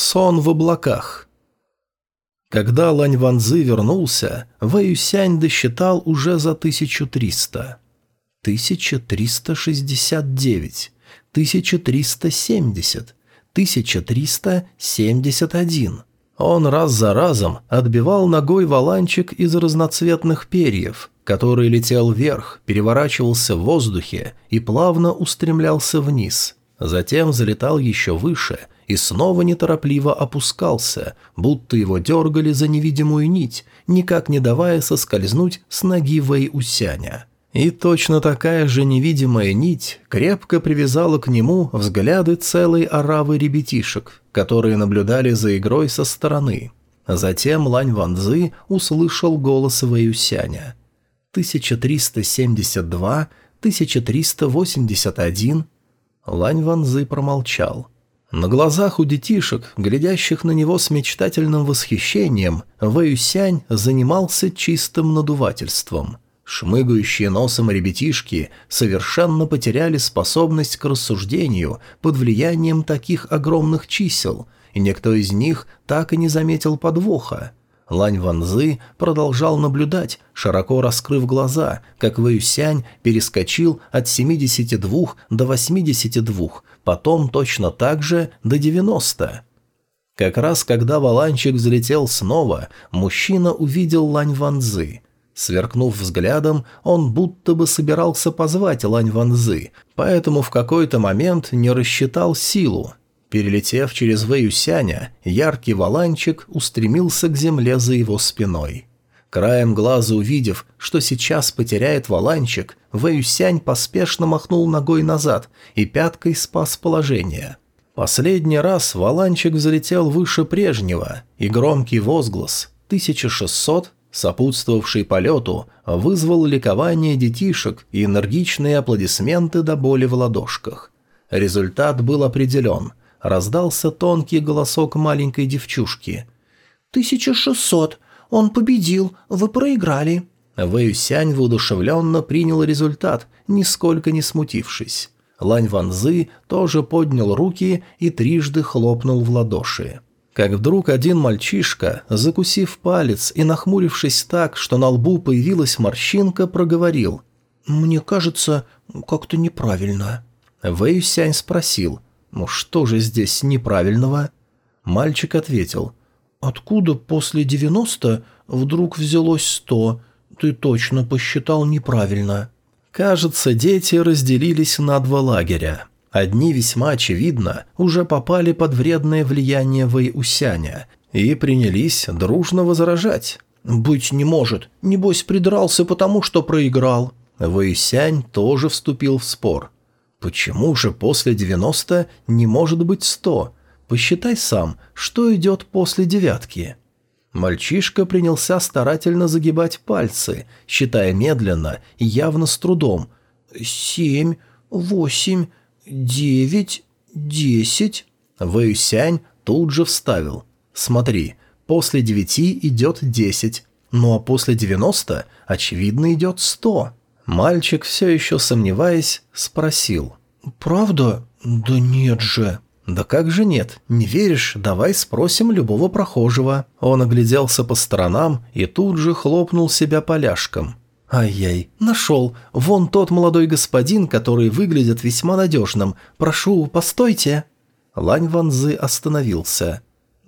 Сон в облаках. Когда Лань Ванзы вернулся, Вэй Юсянь досчитал уже за 1300. 1369, 1370, 1371. Он раз за разом отбивал ногой валанчик из разноцветных перьев, который летел вверх, переворачивался в воздухе и плавно устремлялся вниз. Затем залетал еще выше – и снова неторопливо опускался, будто его дергали за невидимую нить, никак не давая соскользнуть с ноги Вэй Усяня. И точно такая же невидимая нить крепко привязала к нему взгляды целой оравы ребятишек, которые наблюдали за игрой со стороны. Затем Лань Ванзы услышал голос Вэюсяня. 1372, 1381. Лань Ванзы промолчал. На глазах у детишек, глядящих на него с мечтательным восхищением, Вэюсянь занимался чистым надувательством. Шмыгающие носом ребятишки совершенно потеряли способность к рассуждению под влиянием таких огромных чисел, и никто из них так и не заметил подвоха. Лань Ванзы продолжал наблюдать, широко раскрыв глаза, как Вэюсянь перескочил от 72 до 82, потом точно так же до 90. Как раз когда валанчик взлетел снова, мужчина увидел Лань Ванзы. Сверкнув взглядом, он будто бы собирался позвать Лань Ванзы, поэтому в какой-то момент не рассчитал силу, Перелетев через Вэюсяня, яркий валанчик устремился к земле за его спиной. Краем глаза увидев, что сейчас потеряет валанчик, Вэюсянь поспешно махнул ногой назад и пяткой спас положение. Последний раз валанчик взлетел выше прежнего, и громкий возглас «1600», сопутствовавший полету, вызвал ликование детишек и энергичные аплодисменты до боли в ладошках. Результат был определен – раздался тонкий голосок маленькой девчушки. «Тысяча шестьсот. Он победил. Вы проиграли». Вэйюсянь воодушевленно принял результат, нисколько не смутившись. Лань Ванзы тоже поднял руки и трижды хлопнул в ладоши. Как вдруг один мальчишка, закусив палец и нахмурившись так, что на лбу появилась морщинка, проговорил «Мне кажется, как-то неправильно». Вэйюсянь спросил ну что же здесь неправильного? Мальчик ответил. Откуда после девяносто вдруг взялось сто? Ты точно посчитал неправильно. Кажется, дети разделились на два лагеря. Одни весьма очевидно уже попали под вредное влияние Вэйусяня и принялись дружно возражать. «Быть не может. Небось, придрался потому, что проиграл». Вэйсянь тоже вступил в спор. Почему же после 90 не может быть 100? Посчитай сам, что идет после девятки. Мальчишка принялся старательно загибать пальцы, считая медленно и явно с трудом. «Семь, восемь, девять, десять...» Вэйсянь тут же вставил. «Смотри, после девяти идет десять, ну а после девяносто, очевидно, идет сто». Мальчик, все еще сомневаясь, спросил. «Правда? Да нет же». «Да как же нет? Не веришь? Давай спросим любого прохожего». Он огляделся по сторонам и тут же хлопнул себя поляшком. «Ай-яй, нашел. Вон тот молодой господин, который выглядит весьма надежным. Прошу, постойте». Лань Ванзы остановился.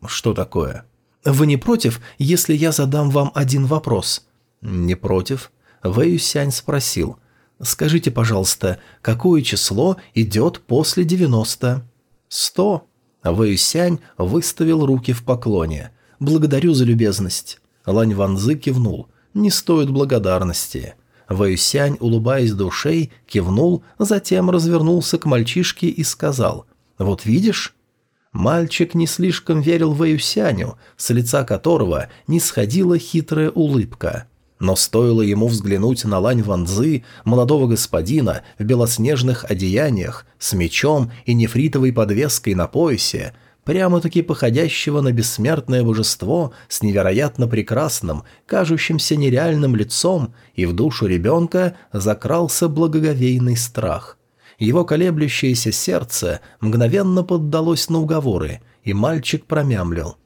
«Что такое?» «Вы не против, если я задам вам один вопрос?» «Не против». Вэй Сянь спросил. «Скажите, пожалуйста, какое число идет после 90?» «Сто». Вэй Сянь выставил руки в поклоне. «Благодарю за любезность». Лань Ванзы кивнул. «Не стоит благодарности». Вэйсянь, улыбаясь до ушей, кивнул, затем развернулся к мальчишке и сказал «Вот видишь?» Мальчик не слишком верил Вэйсяню, с лица которого не сходила хитрая улыбка. Но стоило ему взглянуть на Лань Ванзы, молодого господина в белоснежных одеяниях, с мечом и нефритовой подвеской на поясе, прямо-таки походящего на бессмертное божество с невероятно прекрасным, кажущимся нереальным лицом, и в душу ребенка закрался благоговейный страх. Его колеблющееся сердце мгновенно поддалось на уговоры, и мальчик промямлил.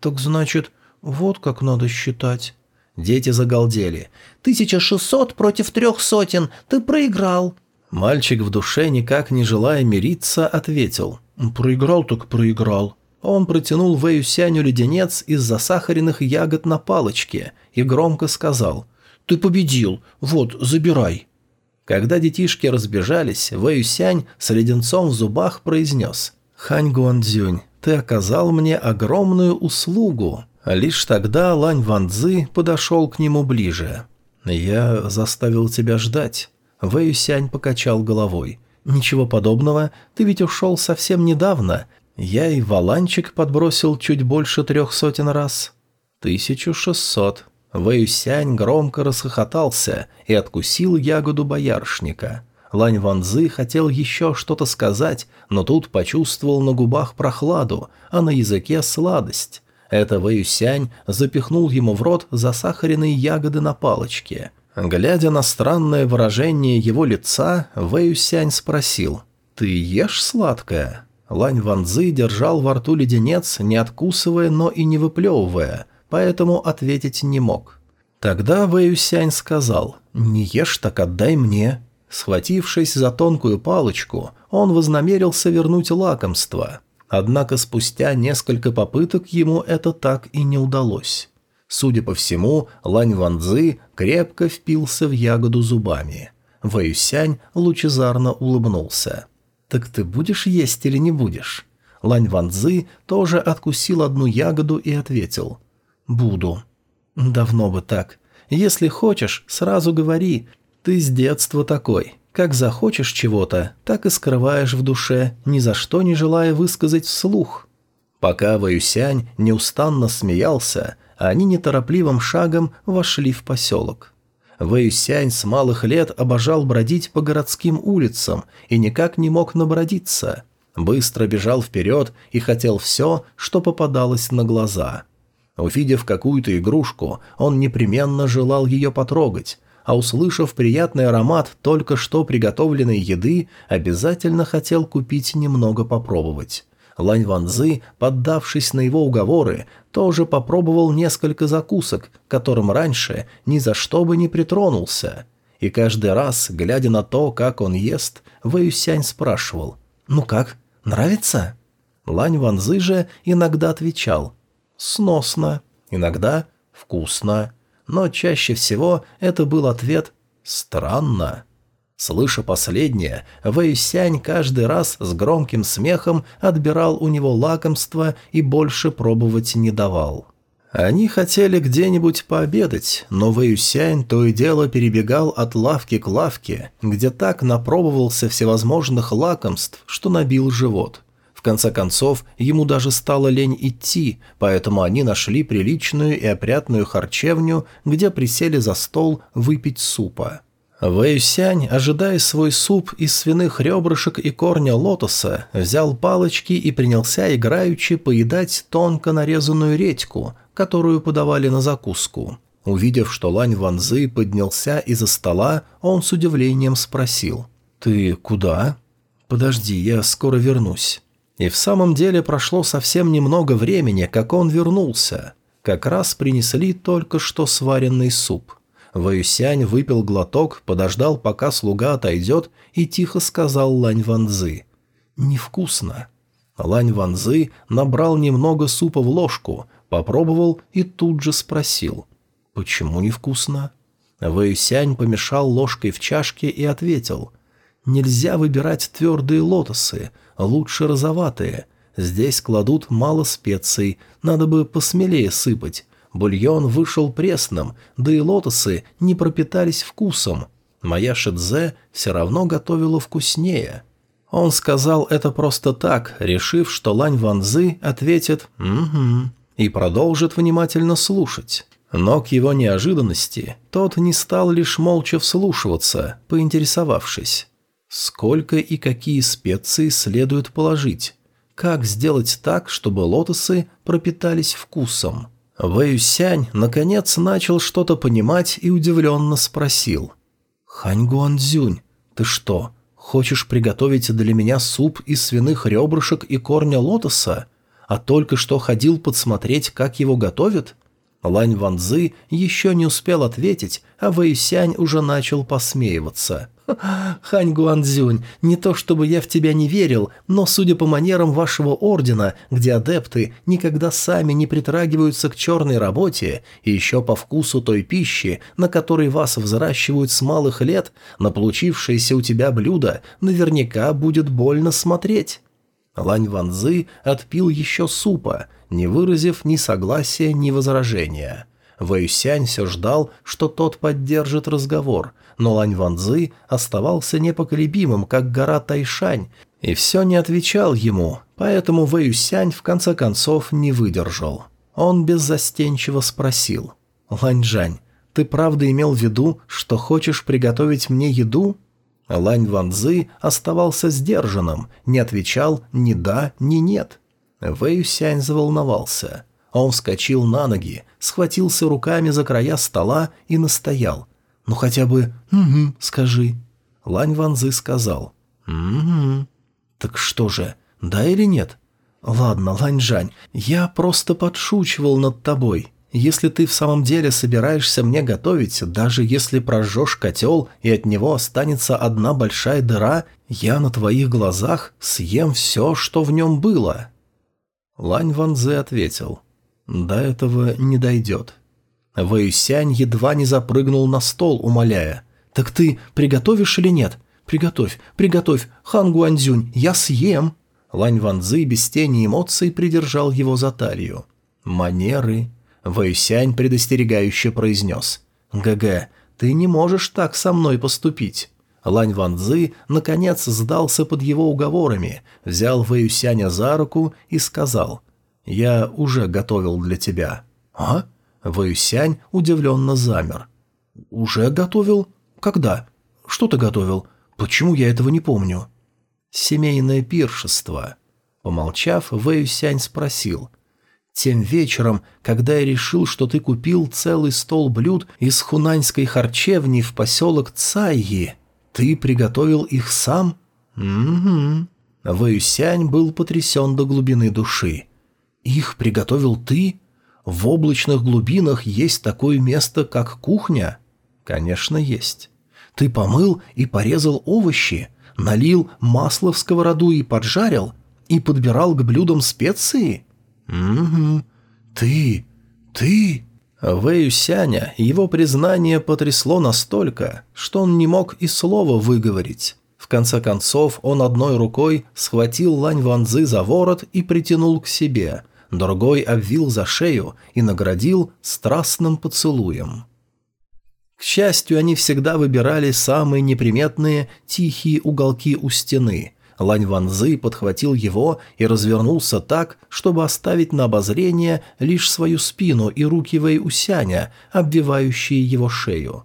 «Так значит, вот как надо считать». Дети загалдели. «Тысяча шестьсот против трех сотен! Ты проиграл!» Мальчик в душе, никак не желая мириться, ответил. «Проиграл так проиграл». Он протянул Вэю Сяню леденец из засахаренных ягод на палочке и громко сказал «Ты победил, вот, забирай». Когда детишки разбежались, Вэю Сянь с леденцом в зубах произнес «Хань Гуандзюнь, ты оказал мне огромную услугу». Лишь тогда Лань Ван Цзы подошел к нему ближе. «Я заставил тебя ждать». Вэй Сянь покачал головой. «Ничего подобного, ты ведь ушел совсем недавно. Я и валанчик подбросил чуть больше трех сотен раз». «Тысячу шестьсот». Вэй Сянь громко расхохотался и откусил ягоду боярышника. Лань Ванзы хотел еще что-то сказать, но тут почувствовал на губах прохладу, а на языке сладость. Это Вэй Сянь запихнул ему в рот засахаренные ягоды на палочке – Глядя на странное выражение его лица, Вэй Сянь спросил, «Ты ешь сладкое?» Лань Ванзы держал во рту леденец, не откусывая, но и не выплевывая, поэтому ответить не мог. Тогда Вэй Сянь сказал, «Не ешь, так отдай мне». Схватившись за тонкую палочку, он вознамерился вернуть лакомство. Однако спустя несколько попыток ему это так и не удалось. Судя по всему, Лань Ванзы крепко впился в ягоду зубами. Вэюсянь лучезарно улыбнулся. «Так ты будешь есть или не будешь?» Лань Ванзы тоже откусил одну ягоду и ответил. «Буду». «Давно бы так. Если хочешь, сразу говори. Ты с детства такой. Как захочешь чего-то, так и скрываешь в душе, ни за что не желая высказать вслух». Пока Ваюсянь неустанно смеялся, они неторопливым шагом вошли в поселок. Вэйсянь с малых лет обожал бродить по городским улицам и никак не мог набродиться. Быстро бежал вперед и хотел все, что попадалось на глаза. Увидев какую-то игрушку, он непременно желал ее потрогать, а услышав приятный аромат только что приготовленной еды, обязательно хотел купить немного попробовать. Лань Ванзы, поддавшись на его уговоры, тоже попробовал несколько закусок, которым раньше ни за что бы не притронулся. И каждый раз, глядя на то, как он ест, Вэюсянь спрашивал «Ну как, нравится?» Лань Ванзы же иногда отвечал «Сносно», иногда «Вкусно», но чаще всего это был ответ «Странно». Слыша последнее, Вэйсянь каждый раз с громким смехом отбирал у него лакомство и больше пробовать не давал. Они хотели где-нибудь пообедать, но Вэйсянь то и дело перебегал от лавки к лавке, где так напробовался всевозможных лакомств, что набил живот. В конце концов, ему даже стало лень идти, поэтому они нашли приличную и опрятную харчевню, где присели за стол выпить супа. Вэйсянь, ожидая свой суп из свиных ребрышек и корня лотоса, взял палочки и принялся играючи поедать тонко нарезанную редьку, которую подавали на закуску. Увидев, что Лань Ванзы поднялся из-за стола, он с удивлением спросил. «Ты куда?» «Подожди, я скоро вернусь». И в самом деле прошло совсем немного времени, как он вернулся. Как раз принесли только что сваренный суп – Вэюсянь выпил глоток, подождал, пока слуга отойдет, и тихо сказал Лань Ванзы. «Невкусно». Лань Ванзы набрал немного супа в ложку, попробовал и тут же спросил. «Почему невкусно?» Вэюсянь помешал ложкой в чашке и ответил. «Нельзя выбирать твердые лотосы, лучше розоватые. Здесь кладут мало специй, надо бы посмелее сыпать, Бульон вышел пресным, да и лотосы не пропитались вкусом. Моя шидзе все равно готовила вкуснее. Он сказал это просто так, решив, что Лань Ванзы ответит «Угу» и продолжит внимательно слушать. Но к его неожиданности тот не стал лишь молча вслушиваться, поинтересовавшись. Сколько и какие специи следует положить? Как сделать так, чтобы лотосы пропитались вкусом? Вэйюсянь, наконец, начал что-то понимать и удивленно спросил. «Хань Гуанзюнь, ты что, хочешь приготовить для меня суп из свиных ребрышек и корня лотоса? а только что ходил подсмотреть, как его готовят?» Лань Ванзы еще не успел ответить, а Вэйсянь уже начал посмеиваться. «Хань Гуанзюнь, не то чтобы я в тебя не верил, но, судя по манерам вашего ордена, где адепты никогда сами не притрагиваются к черной работе, и еще по вкусу той пищи, на которой вас взращивают с малых лет, на получившееся у тебя блюдо наверняка будет больно смотреть». Лань Ванзы отпил еще супа, не выразив ни согласия, ни возражения. Вэйсянь все ждал, что тот поддержит разговор, но Лань Ванзы оставался непоколебимым, как гора Тайшань, и все не отвечал ему, поэтому Вэйсянь в конце концов не выдержал. Он беззастенчиво спросил. «Ланьжань, ты правда имел в виду, что хочешь приготовить мне еду?» Лань Ванзы оставался сдержанным, не отвечал ни да, ни нет. Вэй Сянь заволновался. Он вскочил на ноги, схватился руками за края стола и настоял. «Ну хотя бы «угу» скажи». Лань Ванзы сказал. «Угу». «Так что же, да или нет?» «Ладно, Лань Жань, я просто подшучивал над тобой. Если ты в самом деле собираешься мне готовить, даже если прожжешь котел и от него останется одна большая дыра, я на твоих глазах съем все, что в нем было». Лань Ванзе ответил. «До этого не дойдет». Вэйсянь едва не запрыгнул на стол, умоляя. «Так ты приготовишь или нет? Приготовь, приготовь, хан Гуанзюнь, я съем!» Лань Ванзы без тени эмоций придержал его за талию. «Манеры!» Вэйсянь предостерегающе произнес. «ГГ, ты не можешь так со мной поступить». Лань Ван Цзы, наконец, сдался под его уговорами, взял Вэйсяня за руку и сказал «Я уже готовил для тебя». «А?» Вэйсянь удивленно замер. «Уже готовил? Когда? Что ты готовил? Почему я этого не помню?» «Семейное пиршество». Помолчав, Вэйсянь спросил – тем вечером, когда я решил, что ты купил целый стол блюд из хунаньской харчевни в поселок Цайи, ты приготовил их сам? Угу. Вэюсянь был потрясен до глубины души. Их приготовил ты? В облачных глубинах есть такое место, как кухня? Конечно, есть. Ты помыл и порезал овощи, налил масло в сковороду и поджарил, и подбирал к блюдам специи? «Угу. Ты... ты...» Вэю Сяня его признание потрясло настолько, что он не мог и слова выговорить. В конце концов, он одной рукой схватил Лань Ванзы за ворот и притянул к себе, другой обвил за шею и наградил страстным поцелуем. К счастью, они всегда выбирали самые неприметные тихие уголки у стены, Лань Ванзы подхватил его и развернулся так, чтобы оставить на обозрение лишь свою спину и руки Вэй Усяня, обвивающие его шею.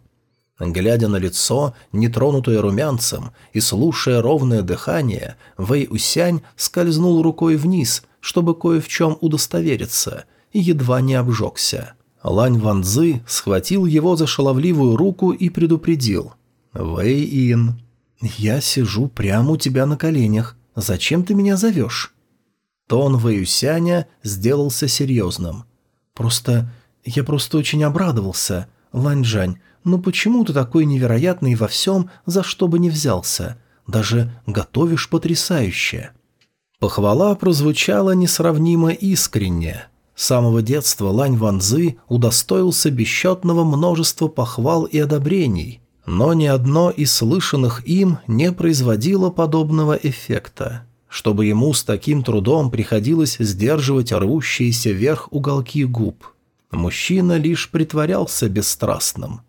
Глядя на лицо, нетронутое румянцем, и слушая ровное дыхание, Вэй Усянь скользнул рукой вниз, чтобы кое в чем удостовериться, и едва не обжегся. Лань Ванзы схватил его за шаловливую руку и предупредил. «Вэй Ин, «Я сижу прямо у тебя на коленях. Зачем ты меня зовешь?» Тон Вэюсяня сделался серьезным. «Просто... я просто очень обрадовался. Ланьжань, ну почему ты такой невероятный во всем, за что бы ни взялся? Даже готовишь потрясающе». Похвала прозвучала несравнимо искренне. С самого детства Лань Ванзы удостоился бесчетного множества похвал и одобрений – но ни одно из слышанных им не производило подобного эффекта. Чтобы ему с таким трудом приходилось сдерживать рвущиеся вверх уголки губ. Мужчина лишь притворялся бесстрастным.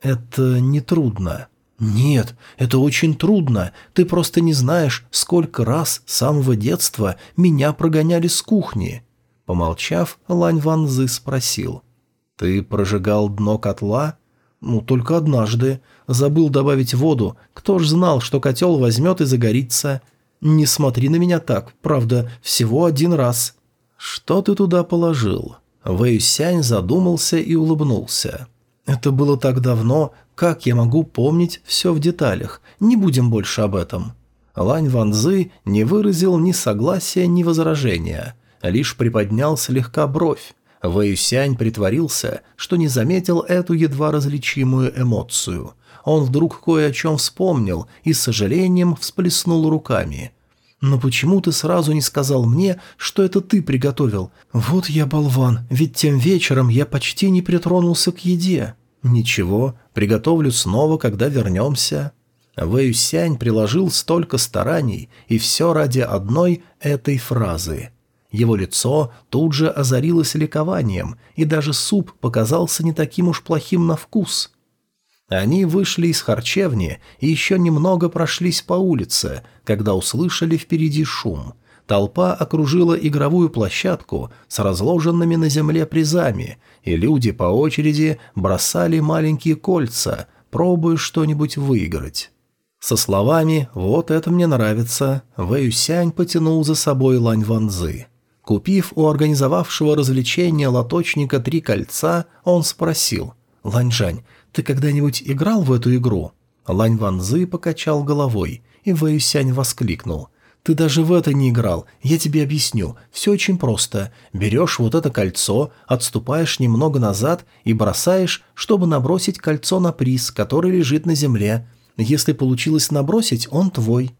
«Это нетрудно». «Нет, это очень трудно. Ты просто не знаешь, сколько раз с самого детства меня прогоняли с кухни». Помолчав, Лань Ван Зы спросил. «Ты прожигал дно котла?» «Ну, только однажды. Забыл добавить воду. Кто ж знал, что котел возьмет и загорится? Не смотри на меня так. Правда, всего один раз». «Что ты туда положил?» Вэйсянь задумался и улыбнулся. «Это было так давно, как я могу помнить все в деталях? Не будем больше об этом». Лань Ванзы не выразил ни согласия, ни возражения. лишь приподнял слегка бровь. Вэйюсянь притворился, что не заметил эту едва различимую эмоцию. Он вдруг кое о чем вспомнил и с сожалением всплеснул руками. «Но почему ты сразу не сказал мне, что это ты приготовил? Вот я болван, ведь тем вечером я почти не притронулся к еде». «Ничего, приготовлю снова, когда вернемся». Вэйюсянь приложил столько стараний, и все ради одной этой фразы. Его лицо тут же озарилось ликованием, и даже суп показался не таким уж плохим на вкус. Они вышли из харчевни и еще немного прошлись по улице, когда услышали впереди шум. Толпа окружила игровую площадку с разложенными на земле призами, и люди по очереди бросали маленькие кольца, пробуя что-нибудь выиграть. Со словами «Вот это мне нравится», Вэюсянь потянул за собой Лань Ванзы. Купив у организовавшего развлечения лоточника три кольца, он спросил «Ланьжань, ты когда-нибудь играл в эту игру?» Лань Ванзы покачал головой, и Вэюсянь воскликнул «Ты даже в это не играл, я тебе объясню, все очень просто. Берешь вот это кольцо, отступаешь немного назад и бросаешь, чтобы набросить кольцо на приз, который лежит на земле, если получилось набросить, он твой».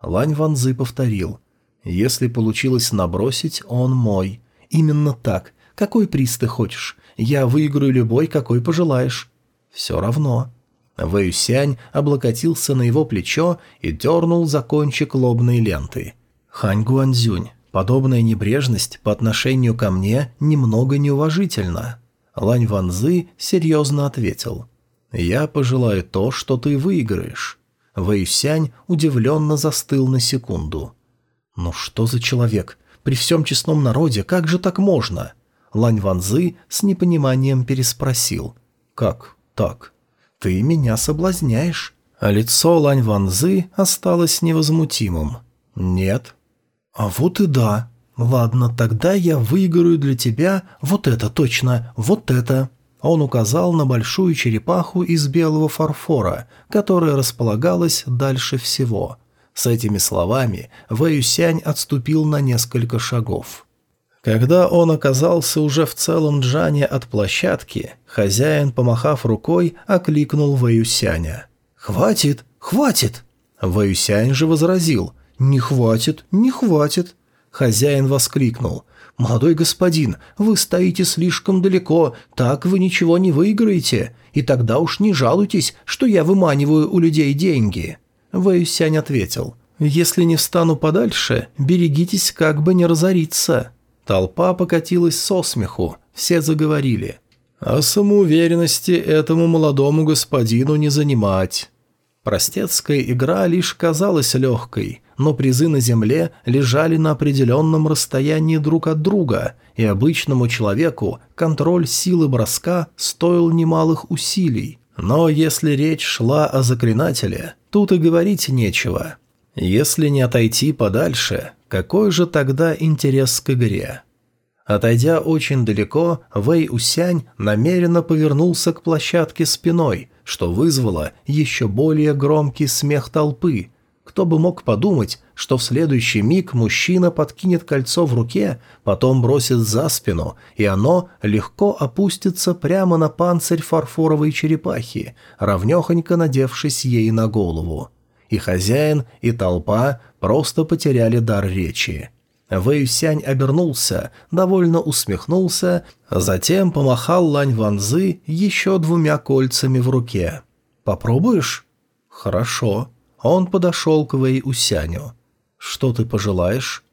Лань Ванзы повторил. «Если получилось набросить, он мой. Именно так. Какой приз ты хочешь? Я выиграю любой, какой пожелаешь». «Все равно». Вэюсянь облокотился на его плечо и дернул за кончик лобной ленты. «Хань Гуанзюнь, подобная небрежность по отношению ко мне немного неуважительна». Лань Ванзы серьезно ответил – «Я пожелаю то, что ты выиграешь». Вэйсянь удивленно застыл на секунду. «Ну что за человек? При всем честном народе как же так можно?» Лань Ванзы с непониманием переспросил. «Как так? Ты меня соблазняешь?» А лицо Лань Ванзы осталось невозмутимым. «Нет». «А вот и да. Ладно, тогда я выиграю для тебя вот это точно, вот это». Он указал на большую черепаху из белого фарфора, которая располагалась дальше всего. С этими словами Вэюсянь отступил на несколько шагов. Когда он оказался уже в целом джане от площадки, хозяин, помахав рукой, окликнул Вэюсяня. «Хватит! Хватит!» Вэюсянь же возразил. «Не хватит! Не хватит!» Хозяин воскликнул. «Молодой господин, вы стоите слишком далеко, так вы ничего не выиграете, и тогда уж не жалуйтесь, что я выманиваю у людей деньги». Вэйсянь ответил. «Если не встану подальше, берегитесь, как бы не разориться». Толпа покатилась со смеху, все заговорили. «О самоуверенности этому молодому господину не занимать». Простецкая игра лишь казалась легкой – но призы на земле лежали на определенном расстоянии друг от друга, и обычному человеку контроль силы броска стоил немалых усилий. Но если речь шла о заклинателе, тут и говорить нечего. Если не отойти подальше, какой же тогда интерес к игре? Отойдя очень далеко, Вэй Усянь намеренно повернулся к площадке спиной, что вызвало еще более громкий смех толпы, кто бы мог подумать, что в следующий миг мужчина подкинет кольцо в руке, потом бросит за спину, и оно легко опустится прямо на панцирь фарфоровой черепахи, равнехонько надевшись ей на голову. И хозяин, и толпа просто потеряли дар речи. Вэйсянь обернулся, довольно усмехнулся, затем помахал Лань Ванзы еще двумя кольцами в руке. «Попробуешь?» «Хорошо». Он подошел к Вэй Усяню. «Что ты пожелаешь?»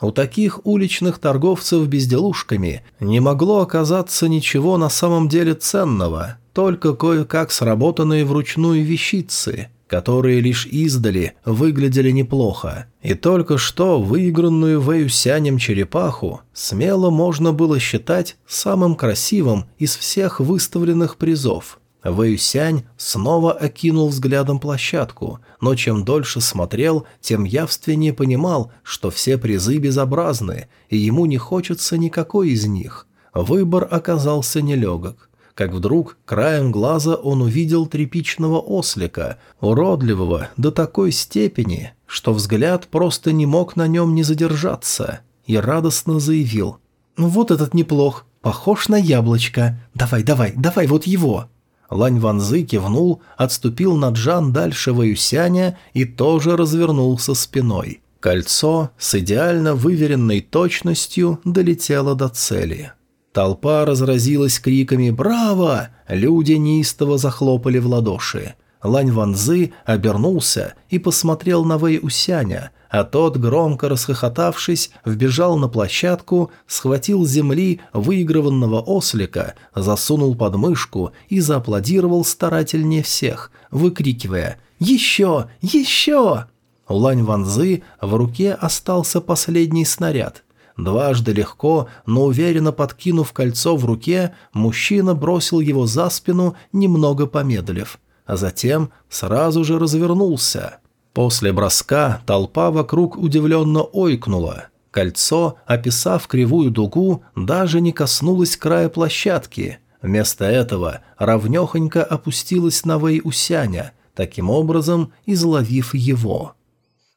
У таких уличных торговцев безделушками не могло оказаться ничего на самом деле ценного, только кое-как сработанные вручную вещицы, которые лишь издали выглядели неплохо. И только что выигранную Вэюсянем черепаху смело можно было считать самым красивым из всех выставленных призов – Вэйсянь снова окинул взглядом площадку, но чем дольше смотрел, тем явственнее понимал, что все призы безобразны, и ему не хочется никакой из них. Выбор оказался нелегок. Как вдруг краем глаза он увидел тряпичного ослика, уродливого до такой степени, что взгляд просто не мог на нем не задержаться. и радостно заявил. «Вот этот неплох, похож на яблочко. Давай, давай, давай вот его». Лань Ванзы кивнул, отступил на Джан дальше Ваюсяня и тоже развернулся спиной. Кольцо с идеально выверенной точностью долетело до цели. Толпа разразилась криками «Браво!», люди неистово захлопали в ладоши. Лань Ванзы обернулся и посмотрел на Вэй Усяня, а тот, громко расхохотавшись, вбежал на площадку, схватил земли выигрыванного ослика, засунул под мышку и зааплодировал старательнее всех, выкрикивая «Еще! Еще!». У Лань Ванзы в руке остался последний снаряд. Дважды легко, но уверенно подкинув кольцо в руке, мужчина бросил его за спину, немного помедлив, а затем сразу же развернулся. После броска толпа вокруг удивленно ойкнула. Кольцо, описав кривую дугу, даже не коснулось края площадки. Вместо этого ровнехонько опустилось на Вэй Усяня, таким образом изловив его.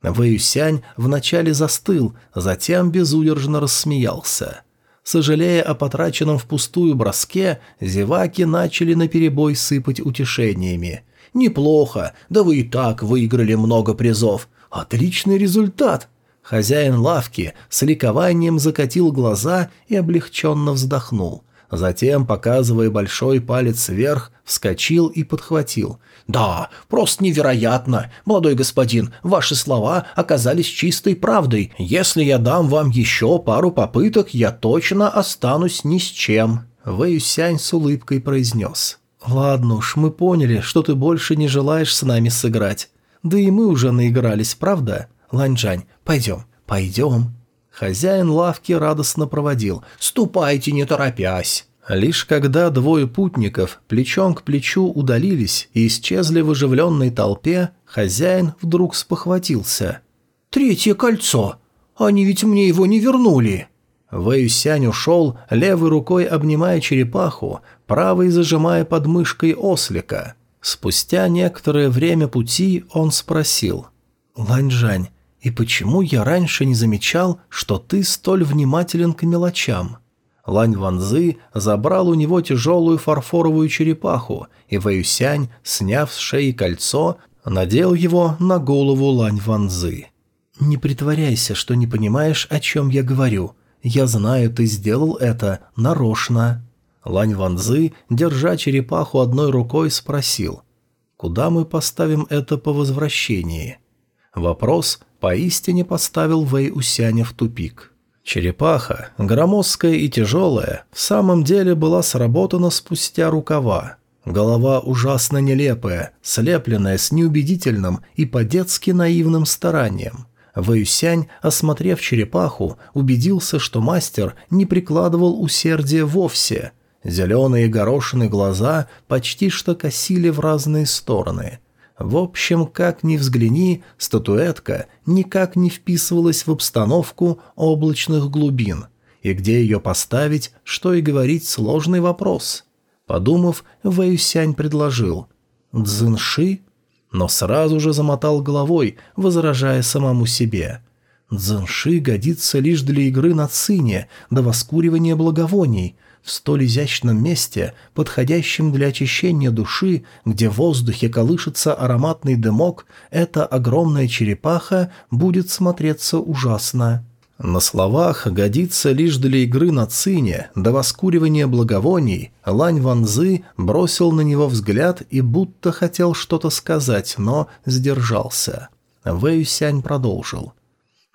Вэюсянь вначале застыл, затем безудержно рассмеялся. Сожалея о потраченном впустую броске, зеваки начали наперебой сыпать утешениями. «Неплохо, да вы и так выиграли много призов. Отличный результат!» Хозяин лавки с ликованием закатил глаза и облегченно вздохнул. Затем, показывая большой палец вверх, вскочил и подхватил. «Да, просто невероятно. Молодой господин, ваши слова оказались чистой правдой. Если я дам вам еще пару попыток, я точно останусь ни с чем». Вэй Сянь с улыбкой произнес. «Ладно уж, мы поняли, что ты больше не желаешь с нами сыграть. Да и мы уже наигрались, правда? Ланьчжань, пойдем, пойдем». Хозяин лавки радостно проводил. «Ступайте, не торопясь». Лишь когда двое путников плечом к плечу удалились и исчезли в оживленной толпе, хозяин вдруг спохватился. «Третье кольцо! Они ведь мне его не вернули!» Вэйюсянь ушел, левой рукой обнимая черепаху, правой зажимая подмышкой ослика. Спустя некоторое время пути он спросил. «Ланьжань, и почему я раньше не замечал, что ты столь внимателен к мелочам?» Лань Ванзы забрал у него тяжелую фарфоровую черепаху, и Вэюсянь, сняв с шеи кольцо, надел его на голову Лань Ванзы. «Не притворяйся, что не понимаешь, о чем я говорю. Я знаю, ты сделал это нарочно». Лань Ванзы, держа черепаху одной рукой, спросил, «Куда мы поставим это по возвращении?» Вопрос поистине поставил Вэй Усяня в тупик. Черепаха, громоздкая и тяжелая, в самом деле была сработана спустя рукава. Голова ужасно нелепая, слепленная с неубедительным и по-детски наивным старанием. Вэюсянь, осмотрев черепаху, убедился, что мастер не прикладывал усердия вовсе. Зеленые горошины глаза почти что косили в разные стороны – в общем, как ни взгляни, статуэтка никак не вписывалась в обстановку облачных глубин. И где ее поставить, что и говорить, сложный вопрос. Подумав, Вэйсянь предложил «Цзинши?» но сразу же замотал головой, возражая самому себе. «Цзинши годится лишь для игры на цине, до воскуривания благовоний», в столь изящном месте, подходящем для очищения души, где в воздухе колышется ароматный дымок, эта огромная черепаха будет смотреться ужасно. На словах годится лишь для игры на цине, до воскуривания благовоний, Лань Ванзы бросил на него взгляд и будто хотел что-то сказать, но сдержался. Вэй Сянь продолжил.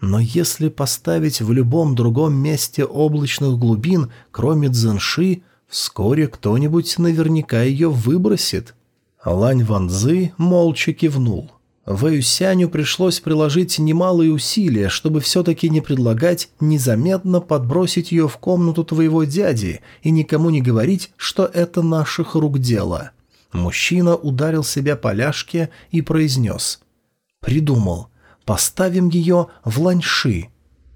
Но если поставить в любом другом месте облачных глубин, кроме Цзэнши, вскоре кто-нибудь наверняка ее выбросит. Лань Ванзы молча кивнул. Вэюсяню пришлось приложить немалые усилия, чтобы все-таки не предлагать незаметно подбросить ее в комнату твоего дяди и никому не говорить, что это наших рук дело. Мужчина ударил себя по ляжке и произнес. «Придумал. Поставим ее в Ланьши».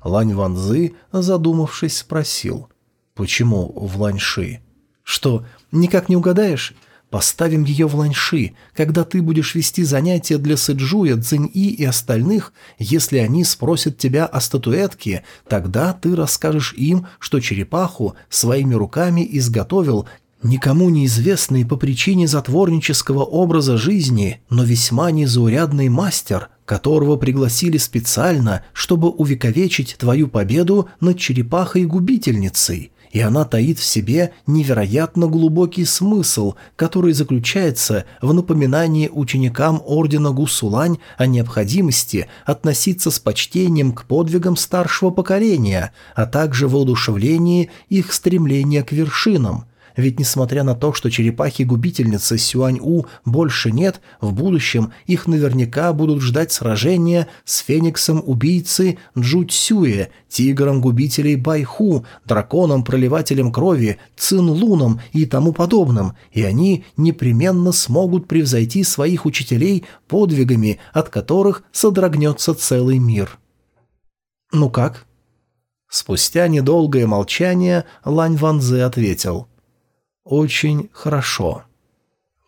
Лань Ванзы, задумавшись, спросил. «Почему в Ланьши?» «Что, никак не угадаешь? Поставим ее в ланьши. Когда ты будешь вести занятия для Сэджуя, Цзиньи и остальных, если они спросят тебя о статуэтке, тогда ты расскажешь им, что черепаху своими руками изготовил никому неизвестный по причине затворнического образа жизни, но весьма незаурядный мастер, которого пригласили специально, чтобы увековечить твою победу над черепахой-губительницей, и она таит в себе невероятно глубокий смысл, который заключается в напоминании ученикам ордена Гусулань о необходимости относиться с почтением к подвигам старшего поколения, а также воодушевлении их стремления к вершинам – ведь несмотря на то, что черепахи-губительницы Сюань-У больше нет, в будущем их наверняка будут ждать сражения с фениксом-убийцей Джу-Цюэ, тигром-губителей Байху, драконом-проливателем крови, Цин-Луном и тому подобным, и они непременно смогут превзойти своих учителей подвигами, от которых содрогнется целый мир. «Ну как?» Спустя недолгое молчание Лань Ванзе ответил – очень хорошо.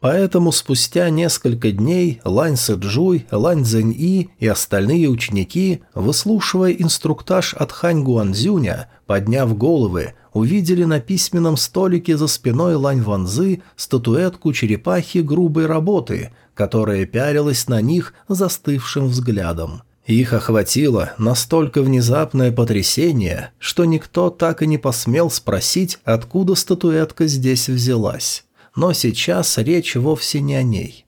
Поэтому спустя несколько дней Лань Сэджуй, Лань Цзэньи и остальные ученики, выслушивая инструктаж от Хань Гуанзюня, подняв головы, увидели на письменном столике за спиной Лань Ванзы статуэтку черепахи грубой работы, которая пялилась на них застывшим взглядом. Их охватило настолько внезапное потрясение, что никто так и не посмел спросить, откуда статуэтка здесь взялась. Но сейчас речь вовсе не о ней.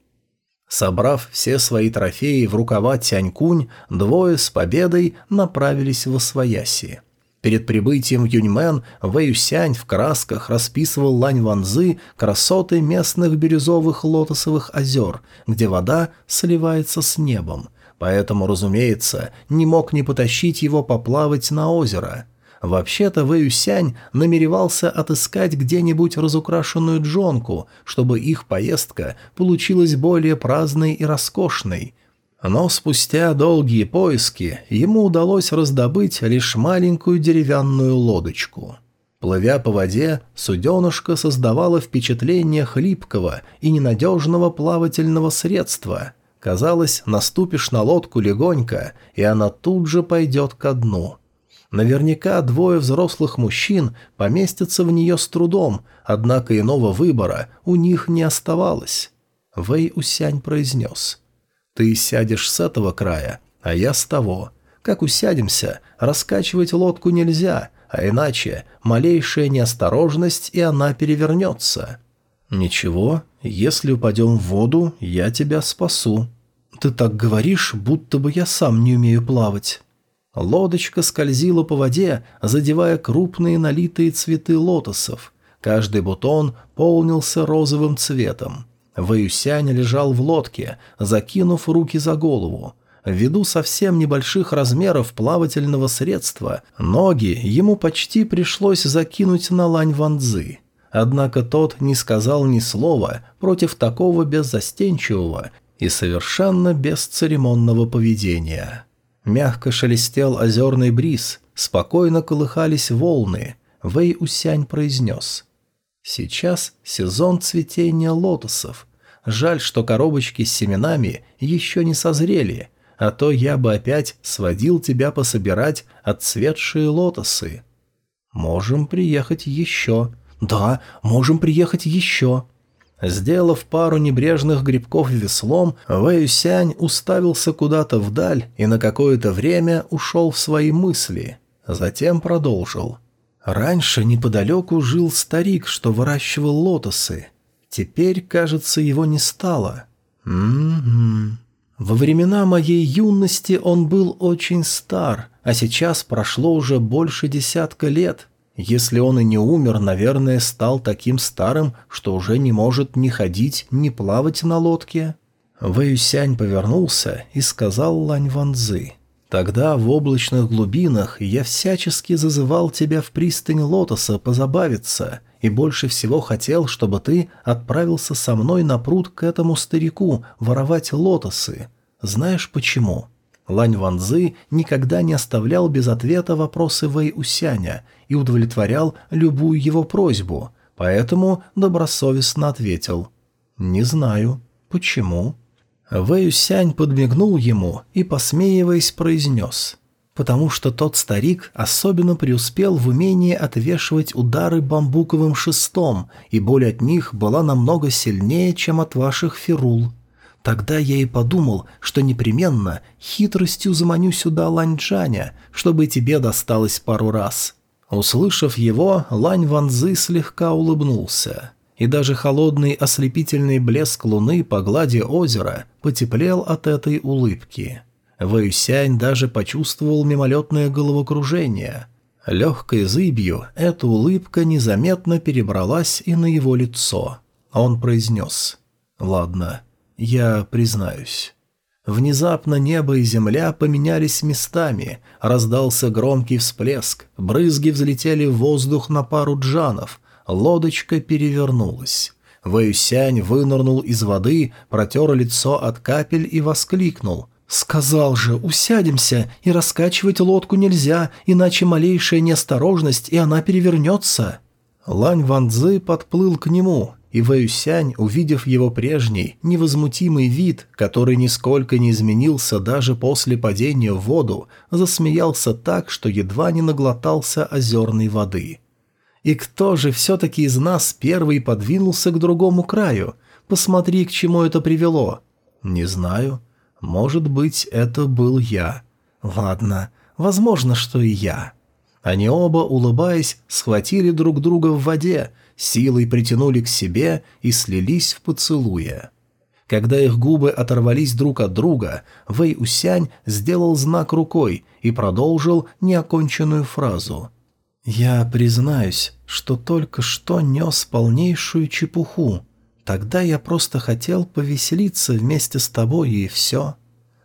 Собрав все свои трофеи в рукава Тянькунь, двое с победой направились в Освояси. Перед прибытием в Юньмен Вэйюсянь в красках расписывал Лань Ванзы красоты местных бирюзовых лотосовых озер, где вода сливается с небом – поэтому, разумеется, не мог не потащить его поплавать на озеро. Вообще-то Вэюсянь намеревался отыскать где-нибудь разукрашенную джонку, чтобы их поездка получилась более праздной и роскошной. Но спустя долгие поиски ему удалось раздобыть лишь маленькую деревянную лодочку. Плывя по воде, суденышко создавало впечатление хлипкого и ненадежного плавательного средства – Казалось, наступишь на лодку легонько, и она тут же пойдет ко дну. Наверняка двое взрослых мужчин поместятся в нее с трудом, однако иного выбора у них не оставалось. Вэй Усянь произнес. «Ты сядешь с этого края, а я с того. Как усядемся, раскачивать лодку нельзя, а иначе малейшая неосторожность, и она перевернется». «Ничего, если упадем в воду, я тебя спасу». «Ты так говоришь, будто бы я сам не умею плавать». Лодочка скользила по воде, задевая крупные налитые цветы лотосов. Каждый бутон полнился розовым цветом. Вэюсянь лежал в лодке, закинув руки за голову. Ввиду совсем небольших размеров плавательного средства, ноги ему почти пришлось закинуть на лань ванзы. Однако тот не сказал ни слова против такого беззастенчивого и совершенно бесцеремонного поведения. Мягко шелестел озерный бриз, спокойно колыхались волны. Вэй Усянь произнес. «Сейчас сезон цветения лотосов. Жаль, что коробочки с семенами еще не созрели, а то я бы опять сводил тебя пособирать отцветшие лотосы. Можем приехать еще», «Да, можем приехать еще». Сделав пару небрежных грибков веслом, Вэйюсянь уставился куда-то вдаль и на какое-то время ушел в свои мысли. Затем продолжил. «Раньше неподалеку жил старик, что выращивал лотосы. Теперь, кажется, его не стало. М-м-м. Во времена моей юности он был очень стар, а сейчас прошло уже больше десятка лет. Если он и не умер, наверное, стал таким старым, что уже не может ни ходить, ни плавать на лодке. Вэюсянь повернулся и сказал Лань Ванзы. «Тогда в облачных глубинах я всячески зазывал тебя в пристань лотоса позабавиться, и больше всего хотел, чтобы ты отправился со мной на пруд к этому старику воровать лотосы. Знаешь почему?» Лань Ванзы никогда не оставлял без ответа вопросы Вэй Усяня и удовлетворял любую его просьбу, поэтому добросовестно ответил. «Не знаю. Почему?» Вэюсянь подмигнул ему и, посмеиваясь, произнес. «Потому что тот старик особенно преуспел в умении отвешивать удары бамбуковым шестом, и боль от них была намного сильнее, чем от ваших фирул. Тогда я и подумал, что непременно хитростью заманю сюда Ланьчжаня, чтобы тебе досталось пару раз». Услышав его, Лань Ванзы слегка улыбнулся и даже холодный ослепительный блеск луны по глади озера потеплел от этой улыбки. Вэйсянь даже почувствовал мимолетное головокружение. Легкой зыбью эта улыбка незаметно перебралась и на его лицо. Он произнес «Ладно, я признаюсь». Внезапно небо и земля поменялись местами, раздался громкий всплеск, брызги взлетели в воздух на пару джанов, лодочка перевернулась. Вэюсянь вынырнул из воды, протер лицо от капель и воскликнул. «Сказал же, усядемся, и раскачивать лодку нельзя, иначе малейшая неосторожность, и она перевернется». Лань Ванзы подплыл к нему, и Вэюсянь, увидев его прежний, невозмутимый вид, который нисколько не изменился даже после падения в воду, засмеялся так, что едва не наглотался озерной воды. И кто же все-таки из нас первый подвинулся к другому краю? Посмотри, к чему это привело. Не знаю. Может быть, это был я. Ладно, возможно, что и я. Они оба, улыбаясь, схватили друг друга в воде, силой притянули к себе и слились в поцелуе. Когда их губы оторвались друг от друга, Вэй Усянь сделал знак рукой и продолжил неоконченную фразу – «Я признаюсь, что только что нес полнейшую чепуху. Тогда я просто хотел повеселиться вместе с тобой, и все».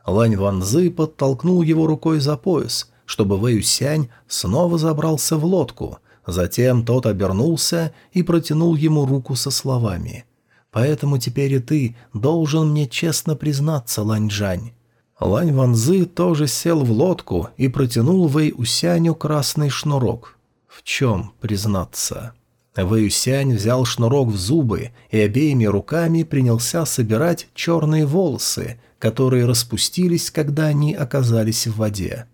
Лань Ванзы подтолкнул его рукой за пояс, чтобы Вэюсянь снова забрался в лодку. Затем тот обернулся и протянул ему руку со словами. «Поэтому теперь и ты должен мне честно признаться, Лань Джань». Лань Ванзы тоже сел в лодку и протянул Вэй красный шнурок. В чем признаться? Вэюсянь взял шнурок в зубы и обеими руками принялся собирать черные волосы, которые распустились, когда они оказались в воде.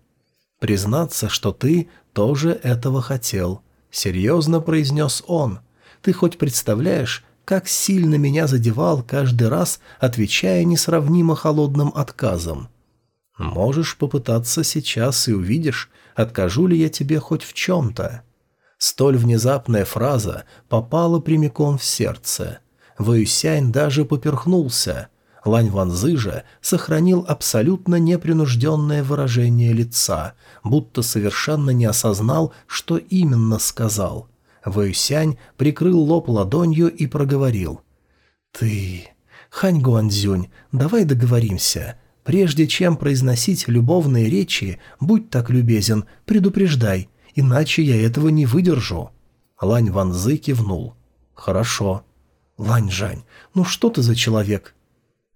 «Признаться, что ты тоже этого хотел», — серьезно произнес он. «Ты хоть представляешь, как сильно меня задевал каждый раз, отвечая несравнимо холодным отказом? Можешь попытаться сейчас и увидишь, откажу ли я тебе хоть в чем-то». Столь внезапная фраза попала прямиком в сердце. Вэйсянь даже поперхнулся. Лань Ванзы же сохранил абсолютно непринужденное выражение лица, будто совершенно не осознал, что именно сказал. Вэйсянь прикрыл лоб ладонью и проговорил. «Ты... Хань Гуанзюнь, давай договоримся. Прежде чем произносить любовные речи, будь так любезен, предупреждай, иначе я этого не выдержу». Лань Ванзы кивнул. «Хорошо». «Лань Жань, ну что ты за человек?»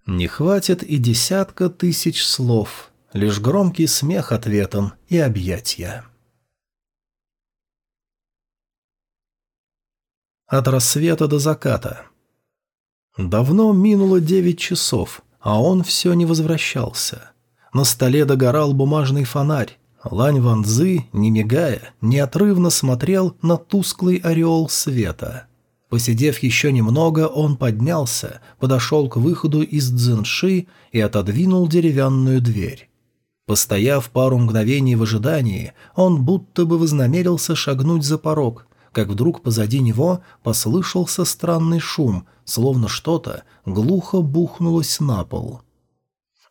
«Не хватит и десятка тысяч слов, лишь громкий смех ответом и объятья». От рассвета до заката. Давно минуло девять часов, а он все не возвращался. На столе догорал бумажный фонарь, Лань Ван Цзы, не мигая, неотрывно смотрел на тусклый ореол света. Посидев еще немного, он поднялся, подошел к выходу из Цзинши и отодвинул деревянную дверь. Постояв пару мгновений в ожидании, он будто бы вознамерился шагнуть за порог, как вдруг позади него послышался странный шум, словно что-то глухо бухнулось на пол.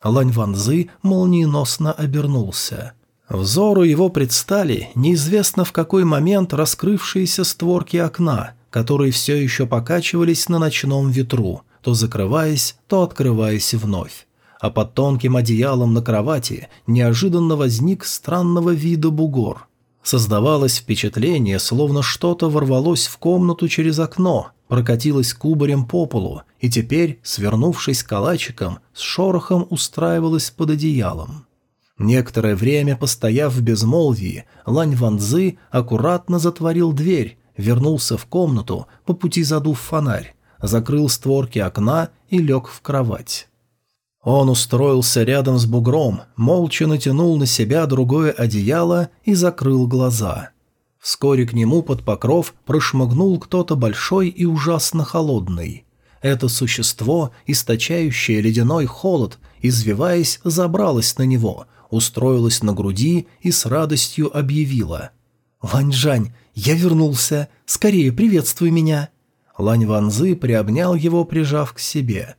Лань Ван Цзы молниеносно обернулся. Взору его предстали неизвестно в какой момент раскрывшиеся створки окна, которые все еще покачивались на ночном ветру, то закрываясь, то открываясь вновь. А под тонким одеялом на кровати неожиданно возник странного вида бугор. Создавалось впечатление, словно что-то ворвалось в комнату через окно, прокатилось кубарем по полу и теперь, свернувшись калачиком, с шорохом устраивалось под одеялом. Некоторое время, постояв в безмолвии, Лань Ванзы аккуратно затворил дверь, вернулся в комнату, по пути задув фонарь, закрыл створки окна и лег в кровать. Он устроился рядом с бугром, молча натянул на себя другое одеяло и закрыл глаза. Вскоре к нему под покров прошмыгнул кто-то большой и ужасно холодный. Это существо, источающее ледяной холод, извиваясь, забралось на него, устроилось на груди и с радостью объявило. «Ваньжань, я вернулся! Скорее приветствуй меня!» Лань Ванзы приобнял его, прижав к себе.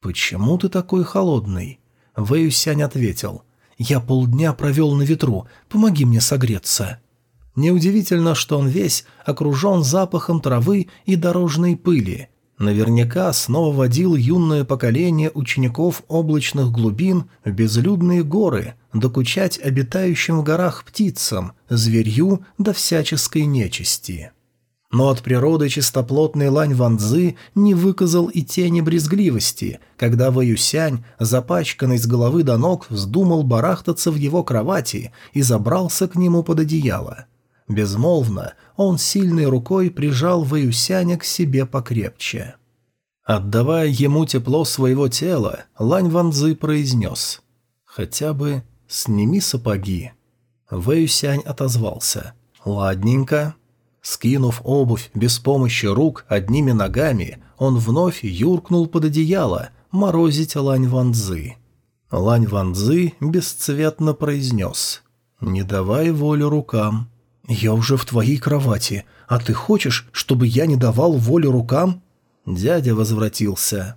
«Почему ты такой холодный?» Вэюсянь ответил. «Я полдня провел на ветру, помоги мне согреться». Неудивительно, что он весь окружен запахом травы и дорожной пыли. Наверняка снова водил юное поколение учеников облачных глубин в безлюдные горы, докучать обитающим в горах птицам, зверью да всяческой нечисти. Но от природы чистоплотный Лань Ванзы не выказал и тени брезгливости, когда Ваюсянь, запачканный с головы до ног, вздумал барахтаться в его кровати и забрался к нему под одеяло. Безмолвно он сильной рукой прижал Ваюсяня к себе покрепче. Отдавая ему тепло своего тела, Лань Ванзы произнес «Хотя бы сними сапоги». Вэюсянь отозвался «Ладненько». Скинув обувь без помощи рук одними ногами, он вновь юркнул под одеяло морозить Лань Ванзы. Лань Ванзы бесцветно произнес «Не давай волю рукам». «Я уже в твоей кровати, а ты хочешь, чтобы я не давал волю рукам?» Дядя возвратился.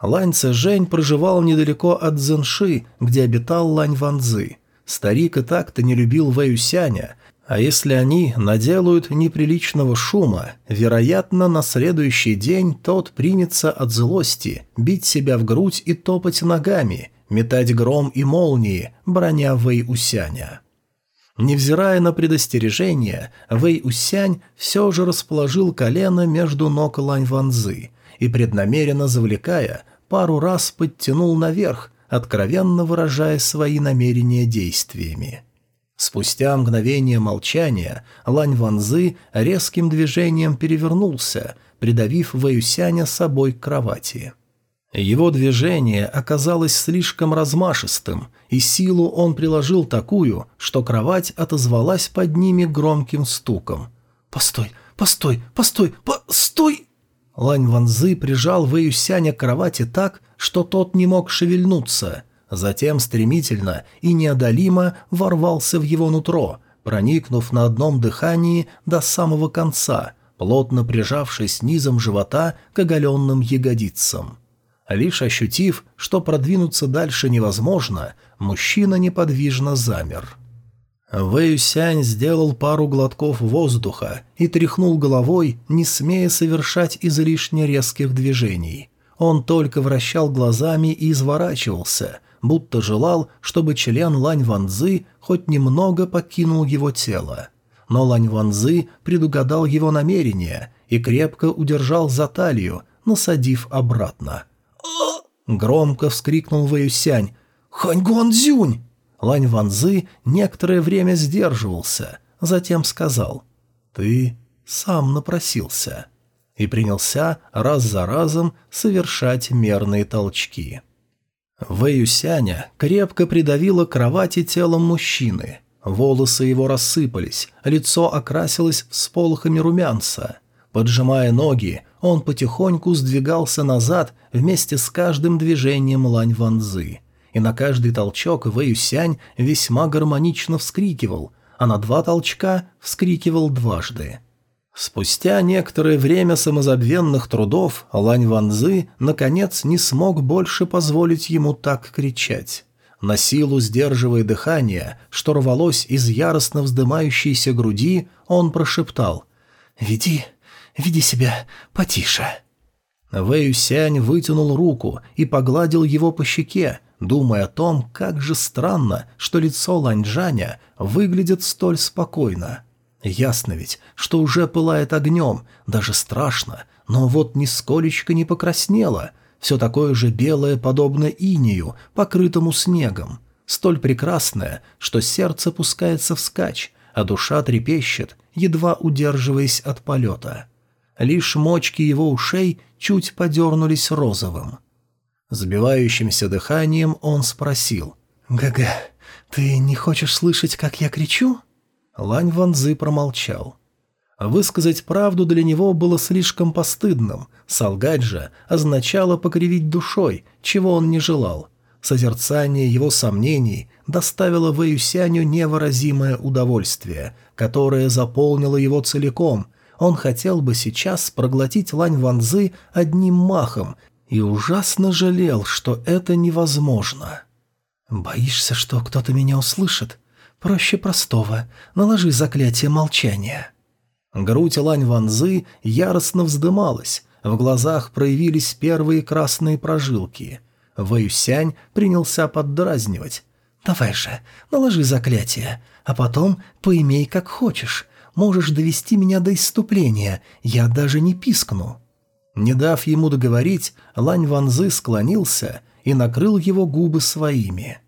Лань Цзэжэнь проживал недалеко от Зенши, где обитал Лань Ванзы. Старик и так-то не любил Вэюсяня, а если они наделают неприличного шума, вероятно, на следующий день тот примется от злости, бить себя в грудь и топать ногами, метать гром и молнии, броня Вэйусяня. Невзирая на предостережение, Вэй Усянь все же расположил колено между ног Лань Ванзы и, преднамеренно завлекая, пару раз подтянул наверх, откровенно выражая свои намерения действиями. Спустя мгновение молчания Лань Ванзы резким движением перевернулся, придавив Вэюсяня собой к кровати. Его движение оказалось слишком размашистым, и силу он приложил такую, что кровать отозвалась под ними громким стуком. «Постой, постой, постой, постой!» Лань Ванзы прижал Вэюсяня к кровати так, что тот не мог шевельнуться, Затем стремительно и неодолимо ворвался в его нутро, проникнув на одном дыхании до самого конца, плотно прижавшись низом живота к оголенным ягодицам. Лишь ощутив, что продвинуться дальше невозможно, мужчина неподвижно замер. Вэйюсянь сделал пару глотков воздуха и тряхнул головой, не смея совершать излишне резких движений. Он только вращал глазами и изворачивался, будто желал, чтобы член Лань Ванзы хоть немного покинул его тело. Но Лань Ванзы предугадал его намерение и крепко удержал за талию, насадив обратно. Громко вскрикнул Вэюсянь. «Хань Гуанзюнь!» Лань Ванзы некоторое время сдерживался, затем сказал «Ты сам напросился» и принялся раз за разом совершать мерные толчки. Вэюсяня крепко придавило к кровати телом мужчины. Волосы его рассыпались, лицо окрасилось всполохами румянца. Поджимая ноги, он потихоньку сдвигался назад вместе с каждым движением лань ванзы. И на каждый толчок Вэюсянь весьма гармонично вскрикивал, а на два толчка вскрикивал дважды. Спустя некоторое время самозабвенных трудов Лань Ванзы наконец не смог больше позволить ему так кричать. На силу сдерживая дыхание, что рвалось из яростно вздымающейся груди, он прошептал «Веди, веди себя потише». Вэй Сянь вытянул руку и погладил его по щеке, думая о том, как же странно, что лицо Ланьжаня выглядит столь спокойно. Ясно ведь, что уже пылает огнем, даже страшно, но вот нисколечко не покраснело, все такое же белое, подобно инею, покрытому снегом, столь прекрасное, что сердце пускается вскачь, а душа трепещет, едва удерживаясь от полета. Лишь мочки его ушей чуть подернулись розовым. Сбивающимся дыханием он спросил. «ГГ, ты не хочешь слышать, как я кричу?» Лань Ванзы промолчал. Высказать правду для него было слишком постыдным, солгать же означало покривить душой, чего он не желал. Созерцание его сомнений доставило Вэюсяню невыразимое удовольствие, которое заполнило его целиком. Он хотел бы сейчас проглотить лань ванзы одним махом и ужасно жалел, что это невозможно. «Боишься, что кто-то меня услышит? Проще простого. Наложи заклятие молчания». Грудь Лань Ванзы яростно вздымалась, в глазах проявились первые красные прожилки. Вэйюсянь принялся поддразнивать. «Давай же, наложи заклятие, а потом поимей как хочешь. Можешь довести меня до иступления, я даже не пискну». Не дав ему договорить, Лань Ванзы склонился и накрыл его губы своими.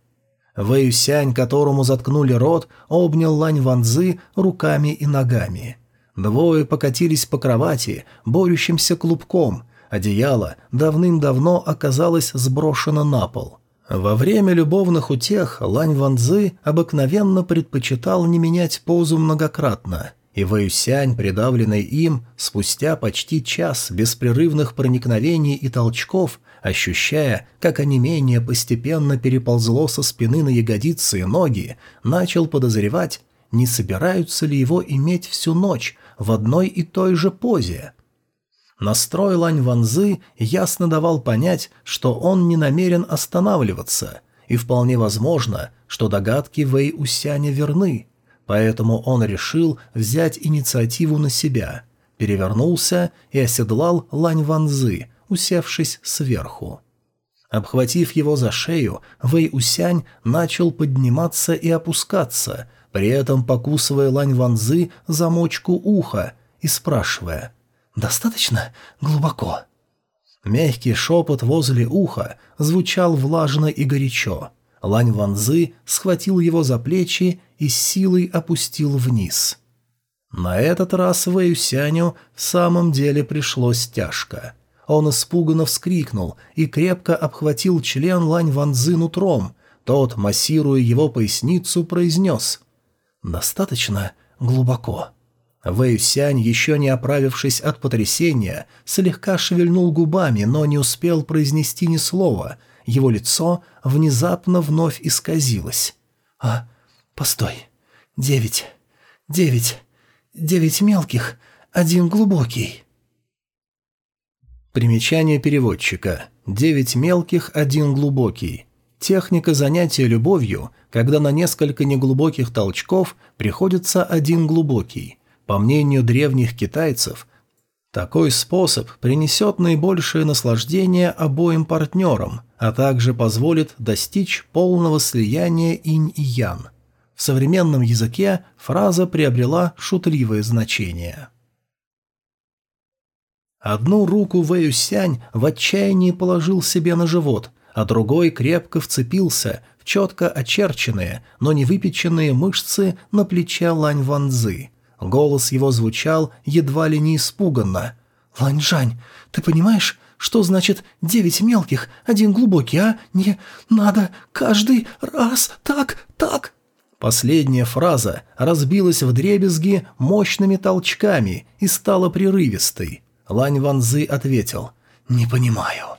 Вэйюсянь, которому заткнули рот, обнял Лань Ванзы руками и ногами. Двое покатились по кровати, борющимся клубком. Одеяло давным-давно оказалось сброшено на пол. Во время любовных утех Лань Ванзы обыкновенно предпочитал не менять позу многократно, и Вэюсянь, придавленный им, спустя почти час беспрерывных проникновений и толчков, ощущая, как онемение постепенно переползло со спины на ягодицы и ноги, начал подозревать, не собираются ли его иметь всю ночь в одной и той же позе. Настрой Лань Ванзы ясно давал понять, что он не намерен останавливаться, и вполне возможно, что догадки Вэй Усяня верны, поэтому он решил взять инициативу на себя, перевернулся и оседлал Лань Ванзы, усевшись сверху. Обхватив его за шею, Вэй Усянь начал подниматься и опускаться, при этом покусывая Лань Ванзы за мочку уха и спрашивая «Достаточно глубоко?» Мягкий шепот возле уха звучал влажно и горячо. Лань Ванзы схватил его за плечи и силой опустил вниз. На этот раз Вэюсяню в самом деле пришлось тяжко. Он испуганно вскрикнул и крепко обхватил член Лань Ванзы нутром. Тот, массируя его поясницу, произнес Достаточно глубоко. Вэй Сянь, еще не оправившись от потрясения, слегка шевельнул губами, но не успел произнести ни слова. Его лицо внезапно вновь исказилось. «А, постой. Девять. Девять. Девять мелких. Один глубокий». Примечание переводчика. Девять мелких, один глубокий. Техника занятия любовью, когда на несколько неглубоких толчков приходится один глубокий. По мнению древних китайцев, такой способ принесет наибольшее наслаждение обоим партнерам, а также позволит достичь полного слияния инь и ян. В современном языке фраза приобрела шутливое значение. Одну руку Вэю Сянь в отчаянии положил себе на живот – а другой крепко вцепился в четко очерченные, но не выпеченные мышцы на плече Лань Ванзы. Голос его звучал едва ли не испуганно. «Лань Жань, ты понимаешь, что значит девять мелких, один глубокий, а? Не надо каждый раз так, так!» Последняя фраза разбилась в дребезги мощными толчками и стала прерывистой. Лань Ванзы ответил «Не понимаю».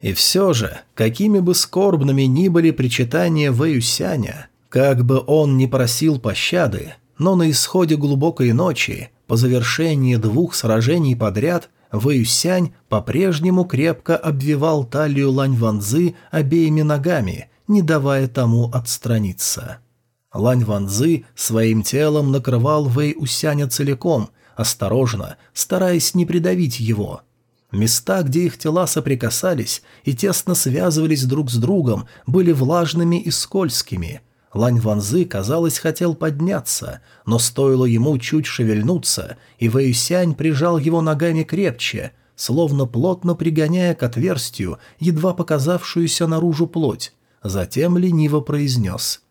И все же, какими бы скорбными ни были причитания Вэюсяня, как бы он ни просил пощады, но на исходе глубокой ночи, по завершении двух сражений подряд, Вэюсянь по-прежнему крепко обвивал талию Лань Ванзы обеими ногами, не давая тому отстраниться. Лань Ванзы своим телом накрывал Вэй Усяня целиком, осторожно, стараясь не придавить его – Места, где их тела соприкасались и тесно связывались друг с другом, были влажными и скользкими. Лань Ванзы, казалось, хотел подняться, но стоило ему чуть шевельнуться, и Вэйсянь прижал его ногами крепче, словно плотно пригоняя к отверстию едва показавшуюся наружу плоть. Затем лениво произнес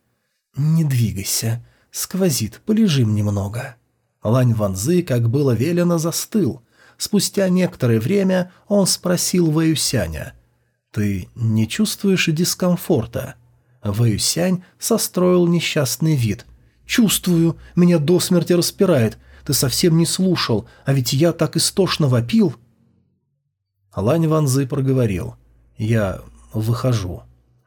«Не двигайся, сквозит, полежим немного». Лань Ванзы, как было велено, застыл – спустя некоторое время он спросил Вэюсяня. «Ты не чувствуешь дискомфорта?» Вэюсянь состроил несчастный вид. «Чувствую, меня до смерти распирает. Ты совсем не слушал, а ведь я так истошно вопил». Лань Ванзы проговорил. «Я выхожу».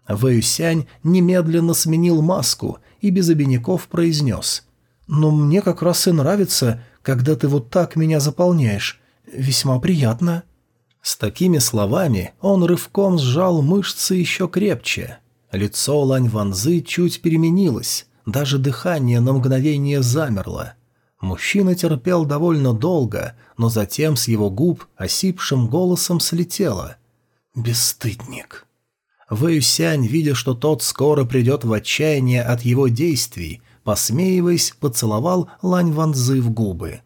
Вэюсянь немедленно сменил маску и без обиняков произнес. «Но мне как раз и нравится, когда ты вот так меня заполняешь. Весьма приятно». С такими словами он рывком сжал мышцы еще крепче. Лицо Лань Ванзы чуть переменилось, даже дыхание на мгновение замерло. Мужчина терпел довольно долго, но затем с его губ осипшим голосом слетело. «Бесстыдник». Вэйюсянь, видя, что тот скоро придет в отчаяние от его действий, посмеиваясь, поцеловал Лань Ванзы в губы.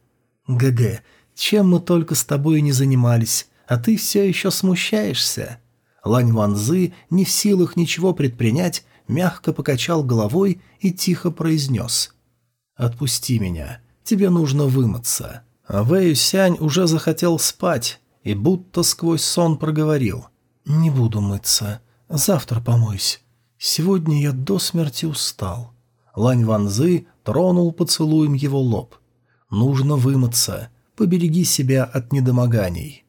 «ГГ, чем мы только с тобой не занимались, а ты все еще смущаешься?» Лань Ванзы, не в силах ничего предпринять, мягко покачал головой и тихо произнес. «Отпусти меня, тебе нужно вымыться». А Вэй Сянь уже захотел спать и будто сквозь сон проговорил. «Не буду мыться, завтра помоюсь. Сегодня я до смерти устал». Лань Ванзы тронул поцелуем его лоб. «Нужно вымыться, побереги себя от недомоганий».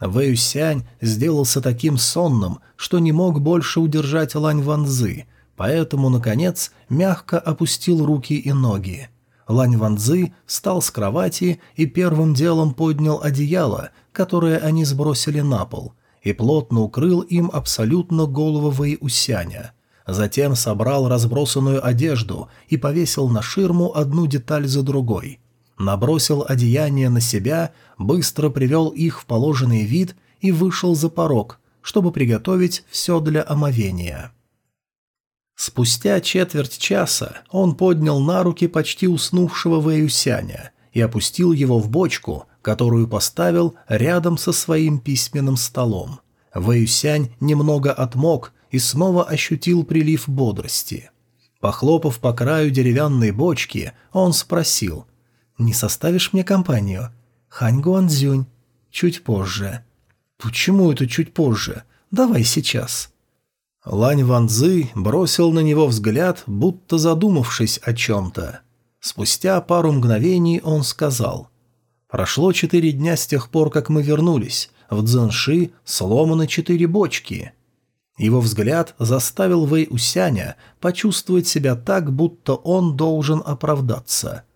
Вэюсянь сделался таким сонным, что не мог больше удержать Лань Ванзы, поэтому, наконец, мягко опустил руки и ноги. Лань Ванзы встал с кровати и первым делом поднял одеяло, которое они сбросили на пол, и плотно укрыл им абсолютно голову Вэйусяня. Затем собрал разбросанную одежду и повесил на ширму одну деталь за другой – набросил одеяние на себя, быстро привел их в положенный вид и вышел за порог, чтобы приготовить все для омовения. Спустя четверть часа он поднял на руки почти уснувшего Вэюсяня и опустил его в бочку, которую поставил рядом со своим письменным столом. Вэюсянь немного отмок и снова ощутил прилив бодрости. Похлопав по краю деревянной бочки, он спросил – не составишь мне компанию? Хань Гуанзюнь. Чуть позже. Почему это чуть позже? Давай сейчас. Лань Ванзы бросил на него взгляд, будто задумавшись о чем-то. Спустя пару мгновений он сказал. «Прошло четыре дня с тех пор, как мы вернулись. В Цзэнши сломаны четыре бочки». Его взгляд заставил Вэй Усяня почувствовать себя так, будто он должен оправдаться –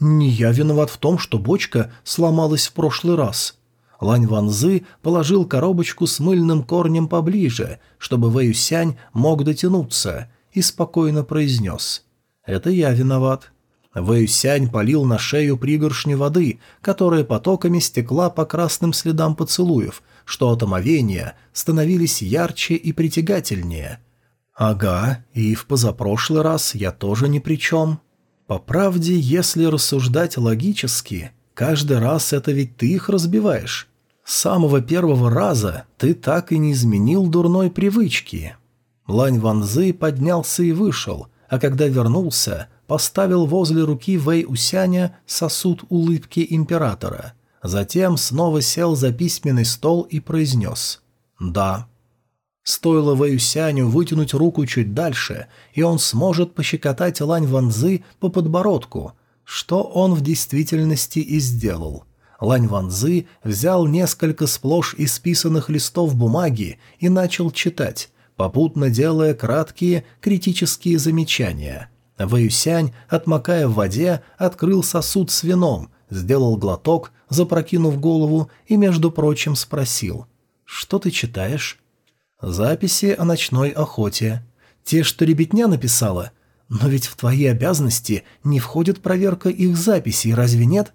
«Не я виноват в том, что бочка сломалась в прошлый раз». Лань Ванзы положил коробочку с мыльным корнем поближе, чтобы Вэюсянь мог дотянуться, и спокойно произнес. «Это я виноват». Вэюсянь полил на шею пригоршни воды, которая потоками стекла по красным следам поцелуев, что от омовения становились ярче и притягательнее. «Ага, и в позапрошлый раз я тоже ни при чем». По правде, если рассуждать логически, каждый раз это ведь ты их разбиваешь. С самого первого раза ты так и не изменил дурной привычки. Лань Ванзы поднялся и вышел, а когда вернулся, поставил возле руки Вэй Усяня сосуд улыбки императора. Затем снова сел за письменный стол и произнес «Да». Стоило Вэюсяню вытянуть руку чуть дальше, и он сможет пощекотать Лань Ванзы по подбородку, что он в действительности и сделал. Лань Ванзы взял несколько сплошь исписанных листов бумаги и начал читать, попутно делая краткие критические замечания. Вэюсянь, отмокая в воде, открыл сосуд с вином, сделал глоток, запрокинув голову и, между прочим, спросил «Что ты читаешь?» Записи о ночной охоте. Те, что ребятня написала. Но ведь в твои обязанности не входит проверка их записей, разве нет?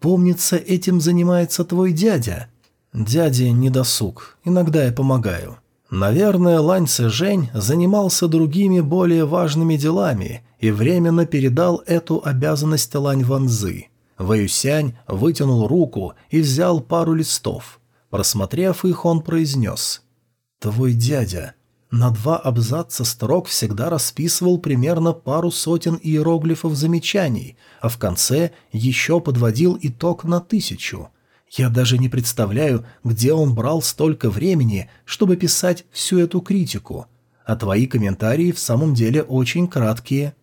Помнится, этим занимается твой дядя. Дядя не досуг, иногда я помогаю. Наверное, Лань Жень занимался другими более важными делами и временно передал эту обязанность Лань Ванзы. Вэюсянь вытянул руку и взял пару листов. Просмотрев их, он произнес – Твой дядя на два абзаца строк всегда расписывал примерно пару сотен иероглифов замечаний, а в конце еще подводил итог на тысячу. Я даже не представляю, где он брал столько времени, чтобы писать всю эту критику. А твои комментарии в самом деле очень краткие.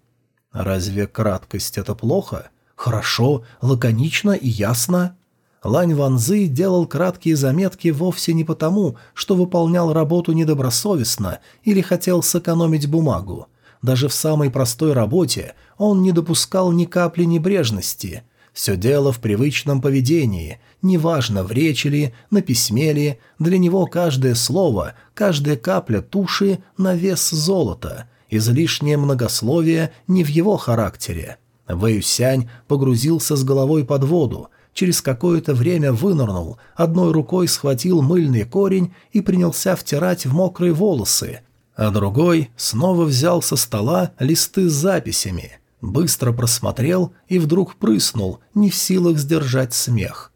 Разве краткость это плохо? Хорошо, лаконично и ясно. Лань Ванзы делал краткие заметки вовсе не потому, что выполнял работу недобросовестно или хотел сэкономить бумагу. Даже в самой простой работе он не допускал ни капли небрежности. Все дело в привычном поведении, неважно, в речи ли, на письме ли, для него каждое слово, каждая капля туши на вес золота, излишнее многословие не в его характере. Вэйюсянь погрузился с головой под воду, через какое-то время вынырнул, одной рукой схватил мыльный корень и принялся втирать в мокрые волосы, а другой снова взял со стола листы с записями, быстро просмотрел и вдруг прыснул, не в силах сдержать смех.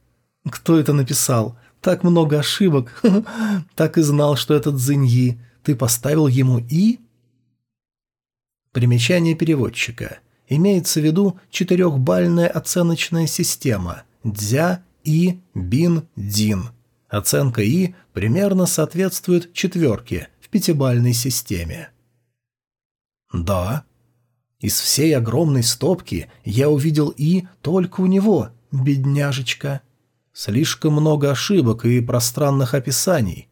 «Кто это написал? Так много ошибок. Так и знал, что этот Зиньи. Ты поставил ему «и»?» Примечание переводчика. Имеется в виду четырехбальная оценочная система – Дзя, И, Бин, Дин. Оценка И примерно соответствует четверке в пятибальной системе. Да. Из всей огромной стопки я увидел И только у него, бедняжечка. Слишком много ошибок и пространных описаний.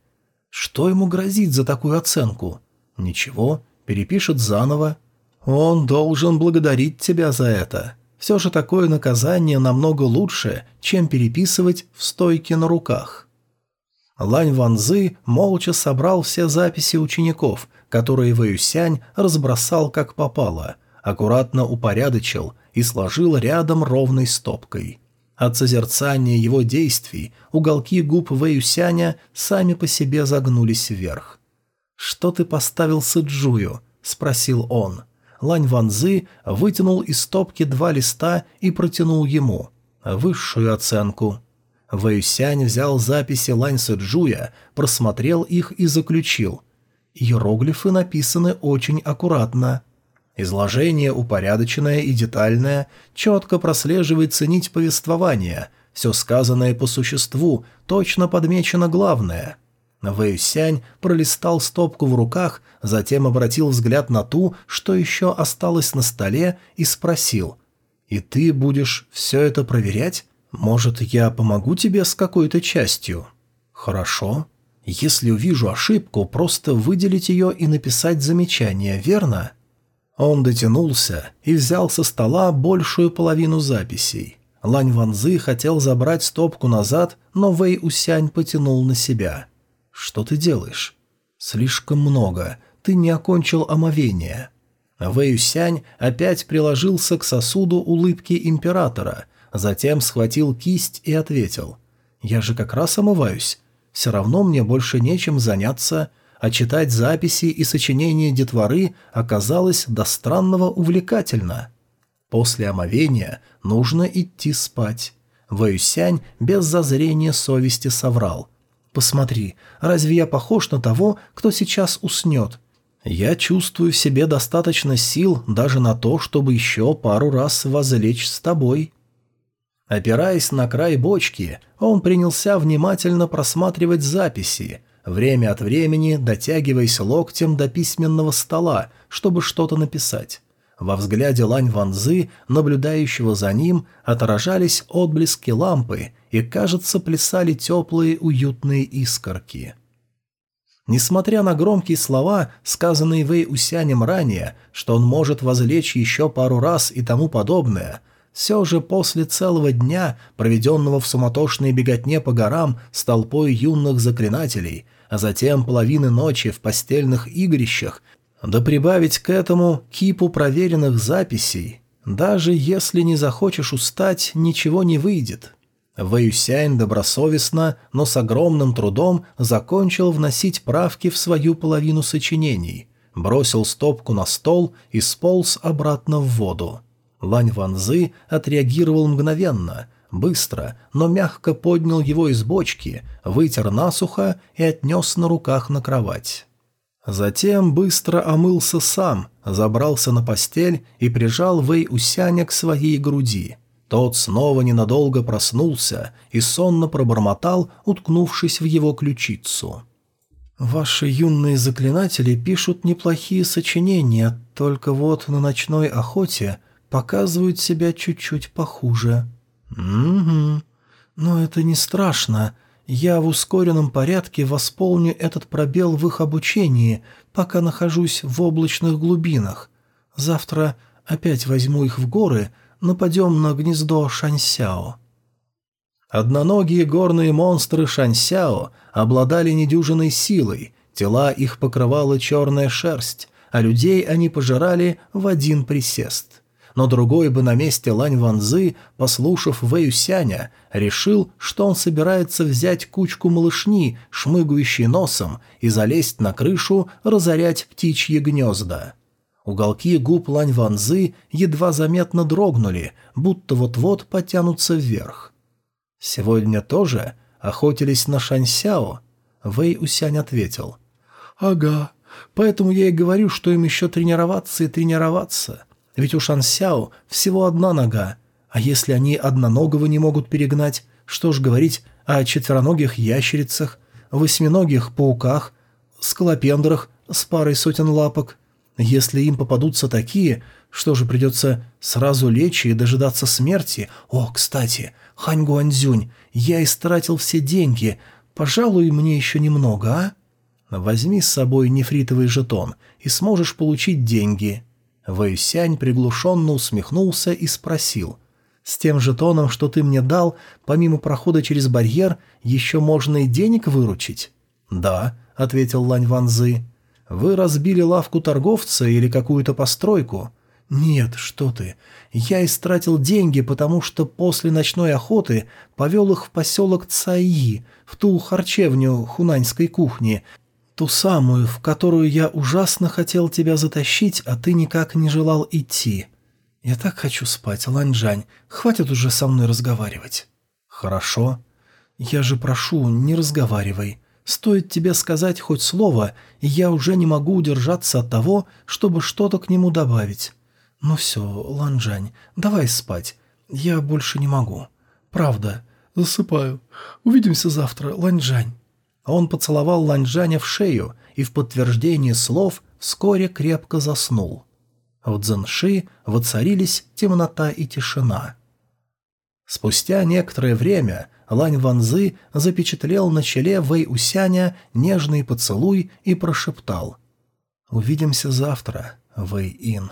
Что ему грозит за такую оценку? Ничего, перепишет заново. Он должен благодарить тебя за это. Все же такое наказание намного лучше, чем переписывать в стойке на руках. Лань Ванзы молча собрал все записи учеников, которые Вэюсянь разбросал как попало, аккуратно упорядочил и сложил рядом ровной стопкой. От созерцания его действий уголки губ Вэюсяня сами по себе загнулись вверх. «Что ты поставил Сыджую?» — спросил он. — Лань Ванзы вытянул из стопки два листа и протянул ему. Высшую оценку. Вэйсянь взял записи Лань Сэджуя, просмотрел их и заключил. Иероглифы написаны очень аккуратно. Изложение упорядоченное и детальное, четко прослеживается нить повествования, все сказанное по существу, точно подмечено главное – Вэйсянь пролистал стопку в руках, затем обратил взгляд на ту, что еще осталось на столе, и спросил. «И ты будешь все это проверять? Может, я помогу тебе с какой-то частью?» «Хорошо. Если увижу ошибку, просто выделить ее и написать замечание, верно?» Он дотянулся и взял со стола большую половину записей. Лань Ванзы хотел забрать стопку назад, но Вэй Усянь потянул на себя – «Что ты делаешь?» «Слишком много. Ты не окончил омовение». Вэйюсянь опять приложился к сосуду улыбки императора, затем схватил кисть и ответил. «Я же как раз омываюсь. Все равно мне больше нечем заняться, а читать записи и сочинения детворы оказалось до странного увлекательно. После омовения нужно идти спать». Вэйюсянь без зазрения совести соврал – Посмотри, разве я похож на того, кто сейчас уснет? Я чувствую в себе достаточно сил даже на то, чтобы еще пару раз возлечь с тобой». Опираясь на край бочки, он принялся внимательно просматривать записи, время от времени дотягиваясь локтем до письменного стола, чтобы что-то написать. Во взгляде Лань Ванзы, наблюдающего за ним, отражались отблески лампы и, кажется, плясали теплые уютные искорки. Несмотря на громкие слова, сказанные Вэй Усянем ранее, что он может возлечь еще пару раз и тому подобное, все же после целого дня, проведенного в суматошной беготне по горам с толпой юных заклинателей, а затем половины ночи в постельных игрищах, да прибавить к этому кипу проверенных записей, даже если не захочешь устать, ничего не выйдет. Вэюсянь добросовестно, но с огромным трудом закончил вносить правки в свою половину сочинений, бросил стопку на стол и сполз обратно в воду. Лань Ванзы отреагировал мгновенно, быстро, но мягко поднял его из бочки, вытер насухо и отнес на руках на кровать. Затем быстро омылся сам, забрался на постель и прижал Вэй Усяня к своей груди – Тот снова ненадолго проснулся и сонно пробормотал, уткнувшись в его ключицу. «Ваши юные заклинатели пишут неплохие сочинения, только вот на ночной охоте показывают себя чуть-чуть похуже». «Угу. Но это не страшно. Я в ускоренном порядке восполню этот пробел в их обучении, пока нахожусь в облачных глубинах. Завтра опять возьму их в горы, нападем на гнездо Шаньсяо». Одноногие горные монстры Шаньсяо обладали недюжиной силой, тела их покрывала черная шерсть, а людей они пожирали в один присест но другой бы на месте Лань Ванзы, послушав Вэюсяня, решил, что он собирается взять кучку малышни, шмыгающей носом, и залезть на крышу, разорять птичьи гнезда. Уголки губ Лань Ванзы едва заметно дрогнули, будто вот-вот потянутся вверх. «Сегодня тоже охотились на Шаньсяо?» Вэй Усянь ответил. «Ага, поэтому я и говорю, что им еще тренироваться и тренироваться. Ведь у Шансяо всего одна нога, а если они одноногого не могут перегнать, что ж говорить о четвероногих ящерицах, восьминогих пауках, скалопендрах с парой сотен лапок. Если им попадутся такие, что же придется сразу лечь и дожидаться смерти? О, кстати, Хань Гуанзюнь, я истратил все деньги, пожалуй, мне еще немного, а? Возьми с собой нефритовый жетон, и сможешь получить деньги. Вэйсянь приглушенно усмехнулся и спросил. «С тем же тоном, что ты мне дал, помимо прохода через барьер, еще можно и денег выручить?» «Да», — ответил Лань Ванзы. «Вы разбили лавку торговца или какую-то постройку?» «Нет, что ты. Я истратил деньги, потому что после ночной охоты повел их в поселок Цаи, в ту харчевню хунаньской кухни, Ту самую, в которую я ужасно хотел тебя затащить, а ты никак не желал идти. Я так хочу спать, Ланьжань. Хватит уже со мной разговаривать. Хорошо. Я же прошу, не разговаривай. Стоит тебе сказать хоть слово, и я уже не могу удержаться от того, чтобы что-то к нему добавить. Ну все, Ланжань, давай спать. Я больше не могу. Правда. Засыпаю. Увидимся завтра, Ланьжань. Он поцеловал Ланьжаня в шею и в подтверждение слов вскоре крепко заснул. В Цзэнши воцарились темнота и тишина. Спустя некоторое время Лань Ванзы запечатлел на челе Вэй Усяня нежный поцелуй и прошептал «Увидимся завтра, Вэй Ин».